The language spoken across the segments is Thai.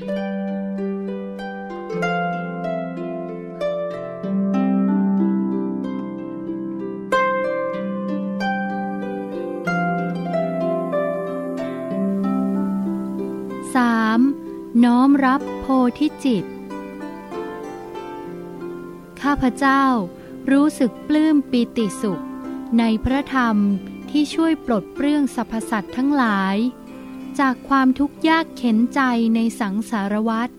3. น้อมรับโพธิจิต ข้าพเจ้ารู้สึกปลื้มปีติสุข ในพระธรรมที่ช่วยปลดเปลื้องสรรพสัตว์ทั้งหลาย จากความทุกข์ยากเข็นใจในสังสารวัฏ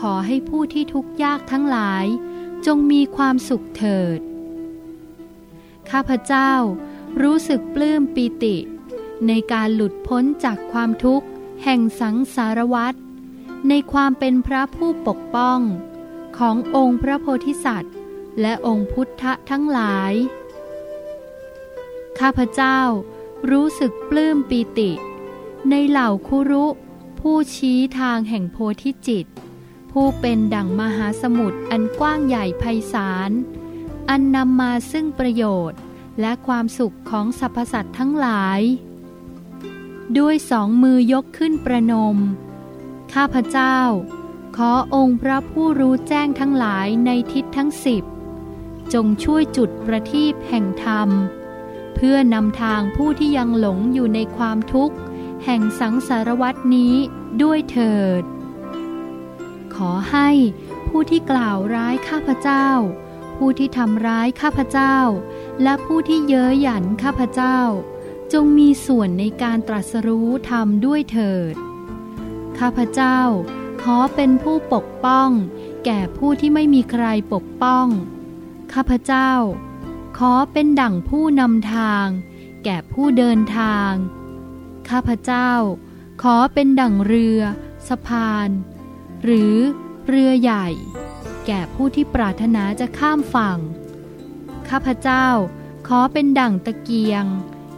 ขอให้ผู้ที่ทุกข์ยากทั้งหลาย จงมีความสุขเถิด ข้าพเจ้ารู้สึกปลื้มปีติ ในการหลุดพ้นจากความทุกข์ แห่งสังสารวัฏในความเป็นพระผู้ปกป้อง ขององค์พระโพธิสัตว์ และองค์พุทธทั้งหลาย ข้าพเจ้ารู้สึกปลื้มปีติ ในเหล่าคุรุ ผู้ชี้ทางแห่งโพธิจิต ผู้เป็นดั่งมหาสมุทรอันกว้างใหญ่ไพศาล อันนำมาซึ่งประโยชน์ และความสุขของสรรพสัตว์ทั้งหลาย ด้วยสองมือยกขึ้นประนม ข้าพเจ้า ขอองค์พระผู้รู้แจ้งทั้งหลายในทิศทั้งสิบจงช่วยจุดประทีปแห่งธรรม เพื่อนำทางผู้ที่ยังหลงอยู่ในความทุกข์ แห่งสังสารวัตนี้ด้วยเถิด ขอให้ผู้ที่กล่าวร้ายข้าพเจ้า ผู้ที่ทำร้ายข้าพเจ้า และผู้ที่เย้ยหยันข้าพเจ้า จงมีส่วนในการตรัสรู้ธรรมด้วยเถิด ข้าพเจ้า ขอเป็นผู้ปกป้อง แก่ผู้ที่ไม่มีใครปกป้อง ข้าพเจ้า ขอเป็นดั่งผู้นำทาง แก่ผู้เดินทาง ข้าพเจ้า ขอเป็นดั่งเรือ สะพาน หรือเรือใหญ่ แก่ผู้ที่ปรารถนาจะข้ามฝั่ง ข้าพเจ้า ขอเป็นดั่งตะเกียง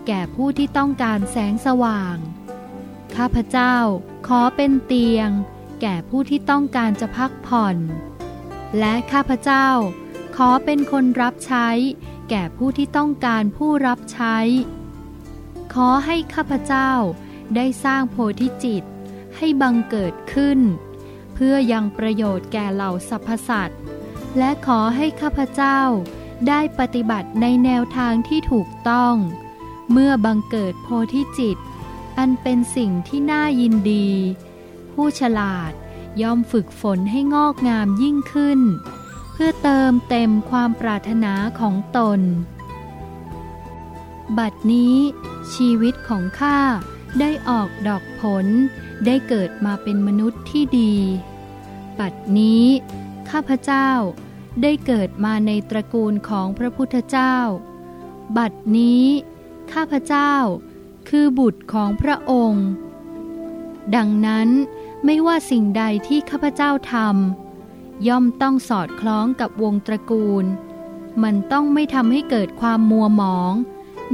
แก่ผู้ที่ต้องการแสงสว่าง ข้าพเจ้า ขอเป็นเตียง แก่ผู้ที่ต้องการจะพักผ่อน และข้าพเจ้า ขอเป็นคนรับใช้ แก่ผู้ที่ต้องการผู้รับใช้ ขอให้ข้าพเจ้าได้สร้างโพธิจิตให้บังเกิดขึ้น เพื่อยังประโยชน์แก่เหล่าสรรพสัตว์ และขอให้ข้าพเจ้าได้ปฏิบัติในแนวทางที่ถูกต้อง เมื่อบังเกิดโพธิจิต อันเป็นสิ่งที่น่ายินดี ผู้ฉลาดย่อมฝึกฝนให้งอกงามยิ่งขึ้น เพื่อเติมเต็มความปรารถนาของตน บัดนี้ชีวิตของข้าได้ออกดอกผล ได้เกิดมาเป็นมนุษย์ที่ดีบัดนี้ ข้าพเจ้าได้เกิดมาในตระกูลของพระพุทธเจ้า บัดนี้ ข้าพเจ้าคือบุตรของพระองค์ ดังนั้นไม่ว่าสิ่งใดที่ข้าพเจ้าทำย่อมต้องสอดคล้องกับวงตระกูล มันต้องไม่ทำให้เกิดความมัวหมอง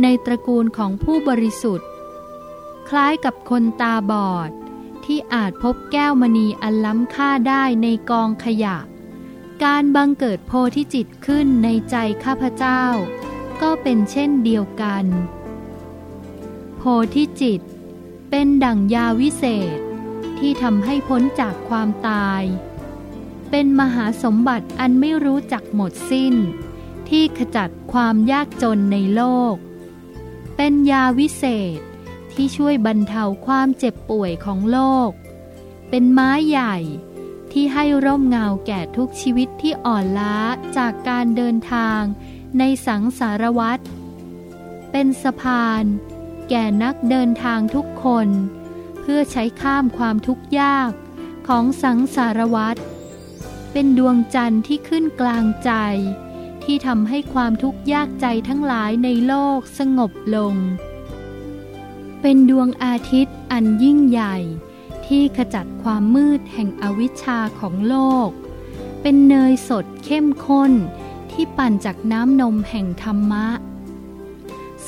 ในตระกูลของผู้บริสุทธิ์ คล้ายกับคนตาบอด ที่อาจพบแก้วมณีอันล้ำค่าได้ในกองขยะ การบังเกิดโพธิจิตขึ้นในใจข้าพเจ้า ก็เป็นเช่นเดียวกัน โพธิจิต เป็นดั่งยาวิเศษที่ทำให้พ้นจากความตาย เป็นมหาสมบัติอันไม่รู้จักหมดสิ้น ที่ขจัดความยากจนในโลก เป็นยาวิเศษที่ช่วยบรรเทาความเจ็บป่วยของโลก เป็นไม้ใหญ่ที่ให้ร่มเงาแก่ทุกชีวิตที่อ่อนล้าจากการเดินทางในสังสารวัฏเป็นสะพาน แก่นักเดินทางทุกคน เพื่อใช้ข้ามความทุกข์ยากของสังสารวัตรเป็นดวงจันทร์ที่ขึ้นกลางใจ ที่ทำให้ความทุกข์ยากใจทั้งหลายในโลกสงบลง เป็นดวงอาทิตย์อันยิ่งใหญ่ ที่ขจัดความมืดแห่งอวิชชาของโลก เป็นเนยสดเข้มข้นที่ปั่นจากน้ำนมแห่งธรรมะ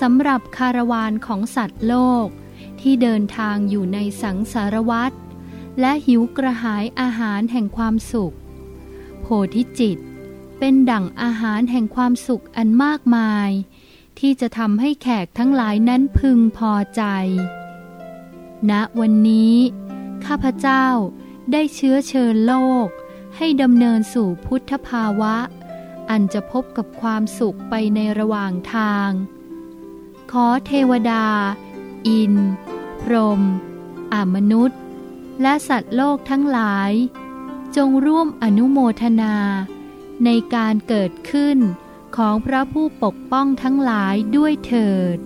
สำหรับคารวานของสัตว์โลก ที่เดินทางอยู่ในสังสารวัฏและหิวกระหายอาหารแห่งความสุข โพธิจิต เป็นดั่งอาหารแห่งความสุขอันมากมาย ที่จะทำให้แขกทั้งหลายนั้นพึงพอใจ ณวันนี้ ข้าพเจ้าได้เชื้อเชิญโลก ให้ดำเนินสู่พุทธภาวะ อันจะพบกับความสุขไปในระหว่างทาง ขอเทวดา อิน พรหมอมนุษย์ และสัตว์โลกทั้งหลาย จงร่วมอนุโมทนา ในการเกิดขึ้นของพระผู้ปกป้องทั้งหลายด้วยเถิด